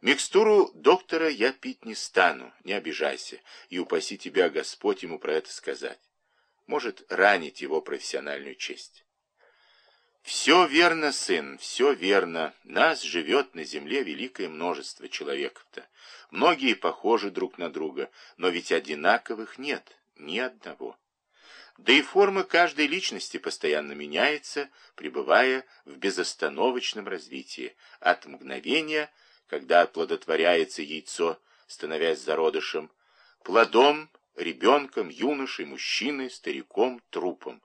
Микстуру доктора я пить не стану, не обижайся, и упаси тебя, Господь, ему про это сказать. Может ранить его профессиональную честь. Все верно, сын, все верно. Нас живет на земле великое множество человеков-то. Многие похожи друг на друга, но ведь одинаковых нет, ни одного. Да и форма каждой личности постоянно меняется, пребывая в безостановочном развитии, от мгновения, когда оплодотворяется яйцо, становясь зародышем, плодом, ребенком, юношей, мужчиной, стариком, трупом.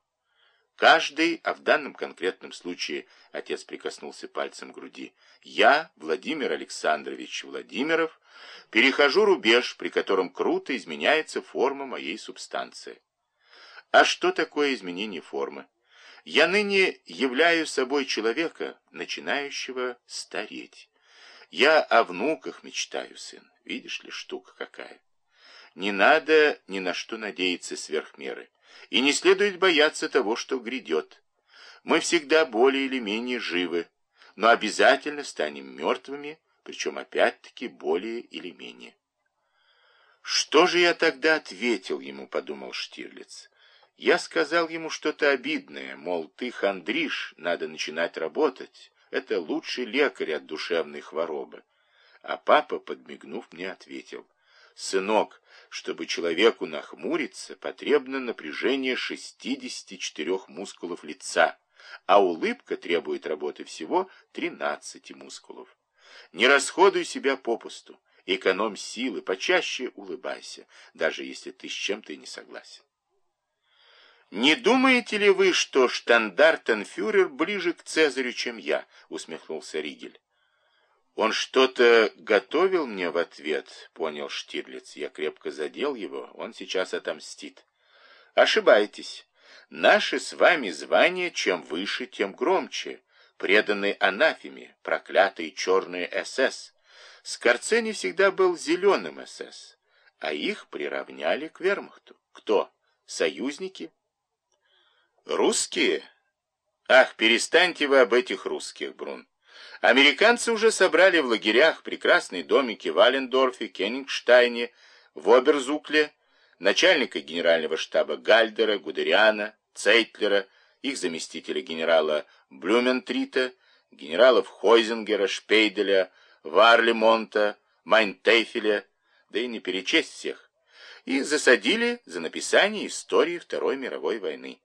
Каждый, а в данном конкретном случае отец прикоснулся пальцем к груди, я, Владимир Александрович Владимиров, перехожу рубеж, при котором круто изменяется форма моей субстанции. А что такое изменение формы? Я ныне являю собой человека, начинающего стареть. Я о внуках мечтаю, сын. Видишь ли, штука какая. Не надо ни на что надеяться сверх меры. И не следует бояться того, что грядет. Мы всегда более или менее живы, но обязательно станем мертвыми, причем опять-таки более или менее. Что же я тогда ответил ему, подумал Штирлиц. Я сказал ему что-то обидное, мол, ты хандришь, надо начинать работать. Это лучший лекарь от душевной хворобы. А папа, подмигнув, мне ответил. Сынок, чтобы человеку нахмуриться, потребно напряжение 64 мускулов лица, а улыбка требует работы всего 13 мускулов. Не расходуй себя попусту, экономь силы, почаще улыбайся, даже если ты с чем-то не согласен. «Не думаете ли вы, что штандартенфюрер ближе к Цезарю, чем я?» — усмехнулся Ригель. «Он что-то готовил мне в ответ», — понял Штирлиц. Я крепко задел его, он сейчас отомстит. «Ошибаетесь. Наши с вами звания чем выше, тем громче. Преданы анафеме, проклятые черные СС. Скорцени всегда был зеленым СС, а их приравняли к вермахту. Кто? Союзники?» Русские? Ах, перестаньте вы об этих русских, Брун. Американцы уже собрали в лагерях прекрасные домики в Аллендорфе, Кенигштайне, в Оберзукле, начальника генерального штаба Гальдера, Гудериана, Цейтлера, их заместителя генерала Блюментрита, генералов Хойзингера, Шпейделя, Варлемонта, Майнтейфеля, да и не перечесть всех, и засадили за написание истории Второй мировой войны.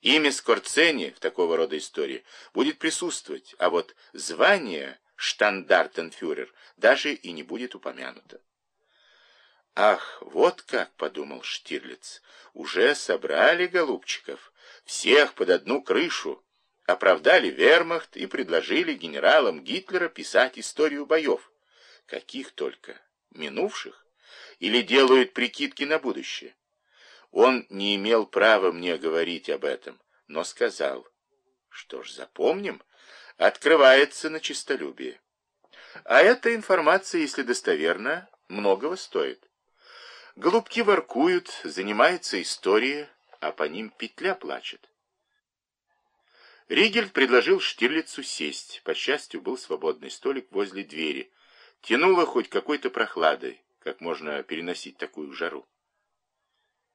Имя Скорцени в такого рода истории будет присутствовать, а вот звание штандартенфюрер даже и не будет упомянуто. «Ах, вот как!» — подумал Штирлиц. «Уже собрали голубчиков, всех под одну крышу, оправдали вермахт и предложили генералам Гитлера писать историю боев. Каких только? Минувших? Или делают прикидки на будущее?» Он не имел права мне говорить об этом, но сказал. Что ж, запомним, открывается на честолюбие. А эта информация, если достоверна, многого стоит. Голубки воркуют, занимаются историей, а по ним петля плачет. Ригель предложил Штирлицу сесть. По счастью, был свободный столик возле двери. Тянуло хоть какой-то прохладой, как можно переносить такую жару.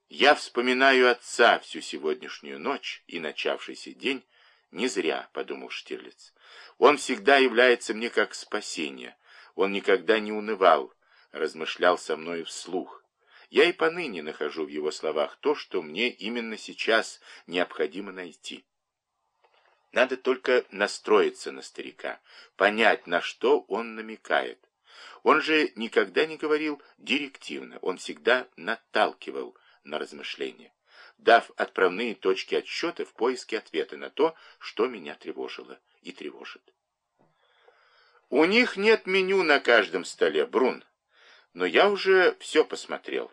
Я вспоминаю отца всю сегодняшнюю ночь и начавшийся день не зря, подумал Штирлиц. Он всегда является мне как спасение. Он никогда не унывал, размышлял со мной вслух. Я и поныне нахожу в его словах то, что мне именно сейчас необходимо найти. Надо только настроиться на старика, понять, на что он намекает. Он же никогда не говорил директивно, он всегда наталкивал, на размышление, дав отправные точки отсчета в поиске ответа на то, что меня тревожило и тревожит. У них нет меню на каждом столе, Брун, но я уже все посмотрел.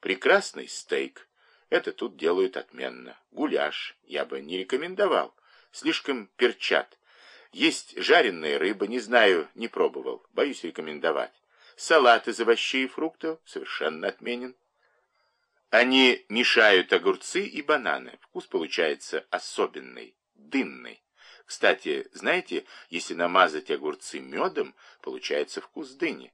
Прекрасный стейк, это тут делают отменно. Гуляш я бы не рекомендовал, слишком перчат. Есть жареная рыба, не знаю, не пробовал, боюсь рекомендовать. Салат из овощей и фруктов совершенно отменен. Они мешают огурцы и бананы. Вкус получается особенный, дынный. Кстати, знаете, если намазать огурцы медом, получается вкус дыни.